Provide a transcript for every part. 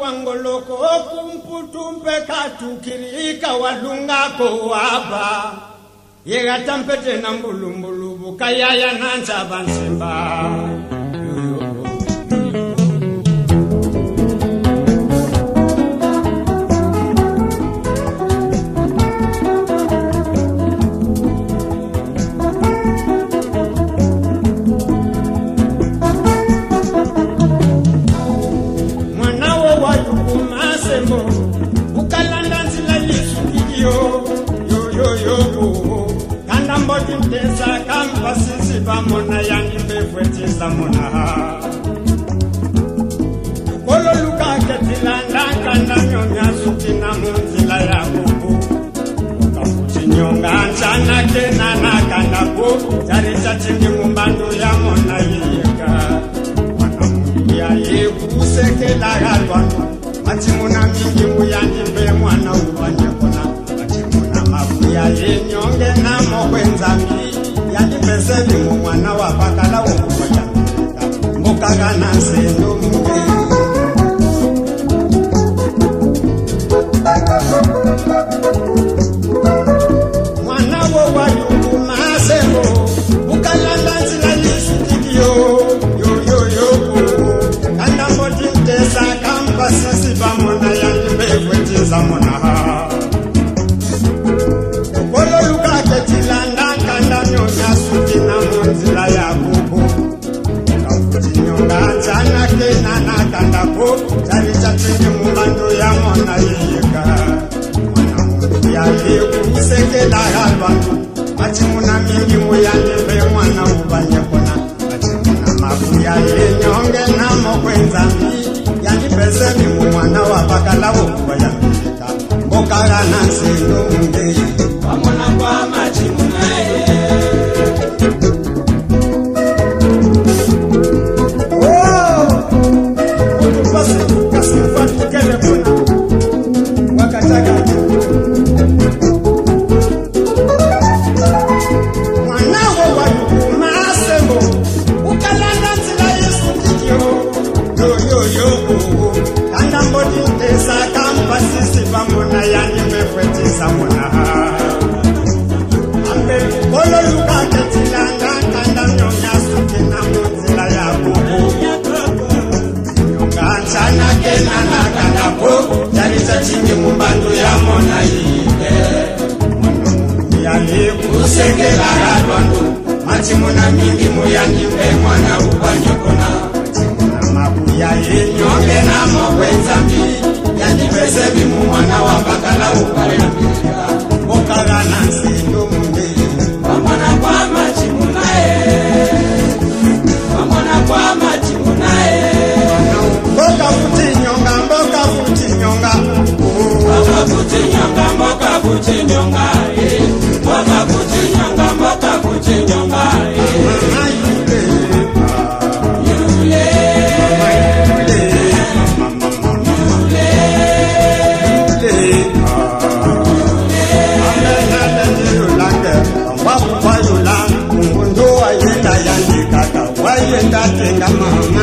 wangoloko kumputumpe katukirika walungako waba yegatampete na mbulumbulubu kayaya nanza bansimba ndakagadzwa mati muna mingi mbuya mwana uvanekona mati muna mabuya yenyonge namokwenzambi yandimbeseli mumwana wapakala kajanake nana kandako carisatene mulando ya mwana yeyeka yayekusekela ya bantu kwa mingi muyandive mwana ubanyekona macimuna makuya yenyonge namokwenzami na senge vakarwangu machimuna mingi muyangi vemwana ukwanyokona nyonge namo kwenzambi yandipese vimumwana wa mbakala ukalela okagana sindo munde vamwana kwa machimuna e vamwana kwa machimuna e mboka futi nyonga mboka futi nyonga mboka futi nyonga mboka futi nyonga ¡Gracias!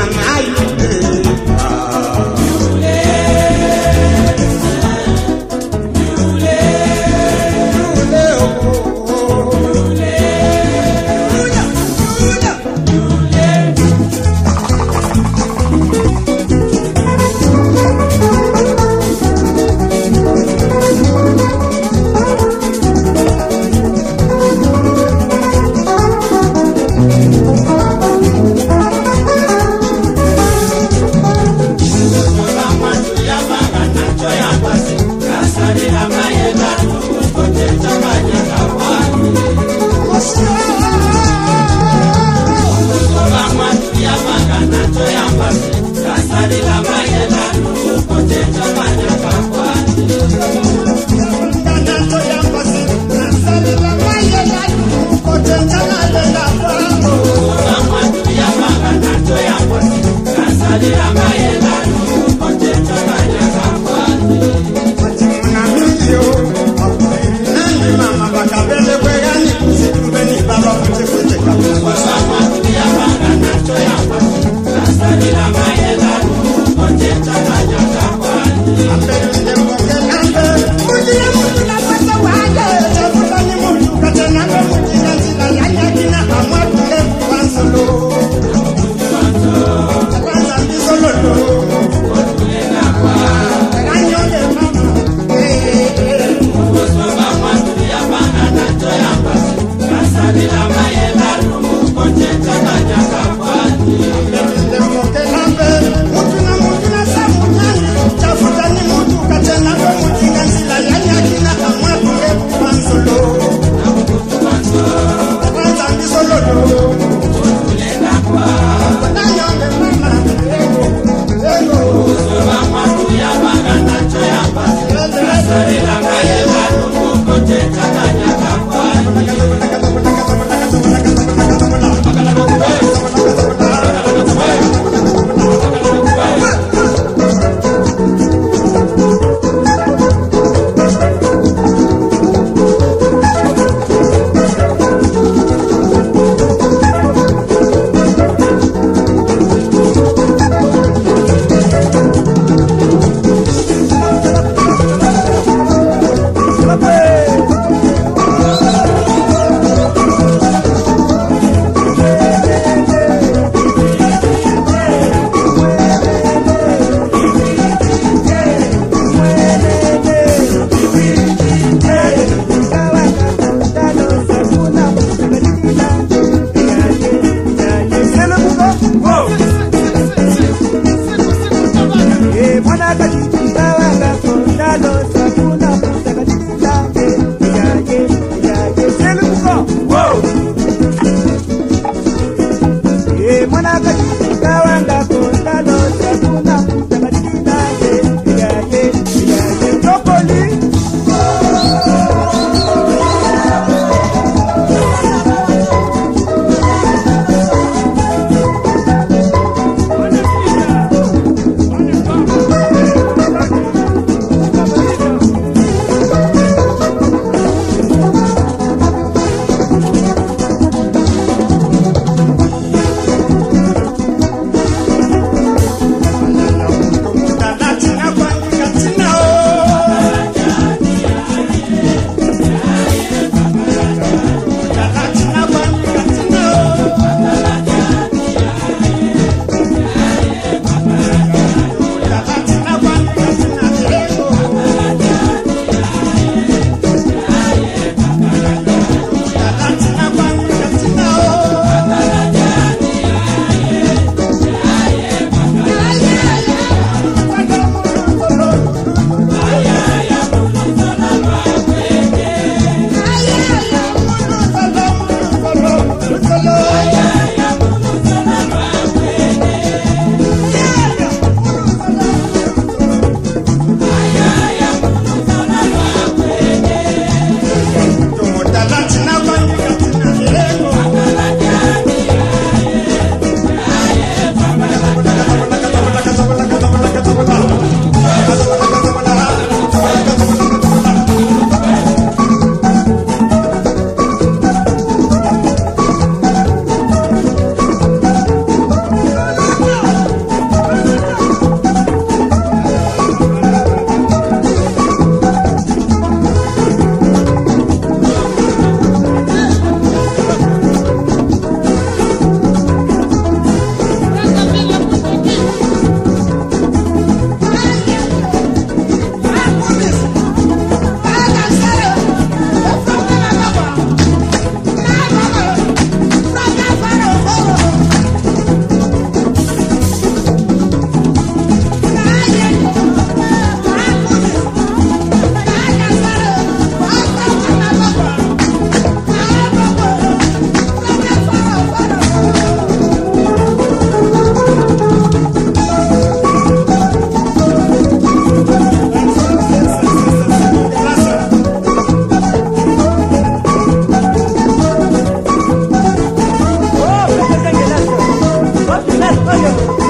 哎呀！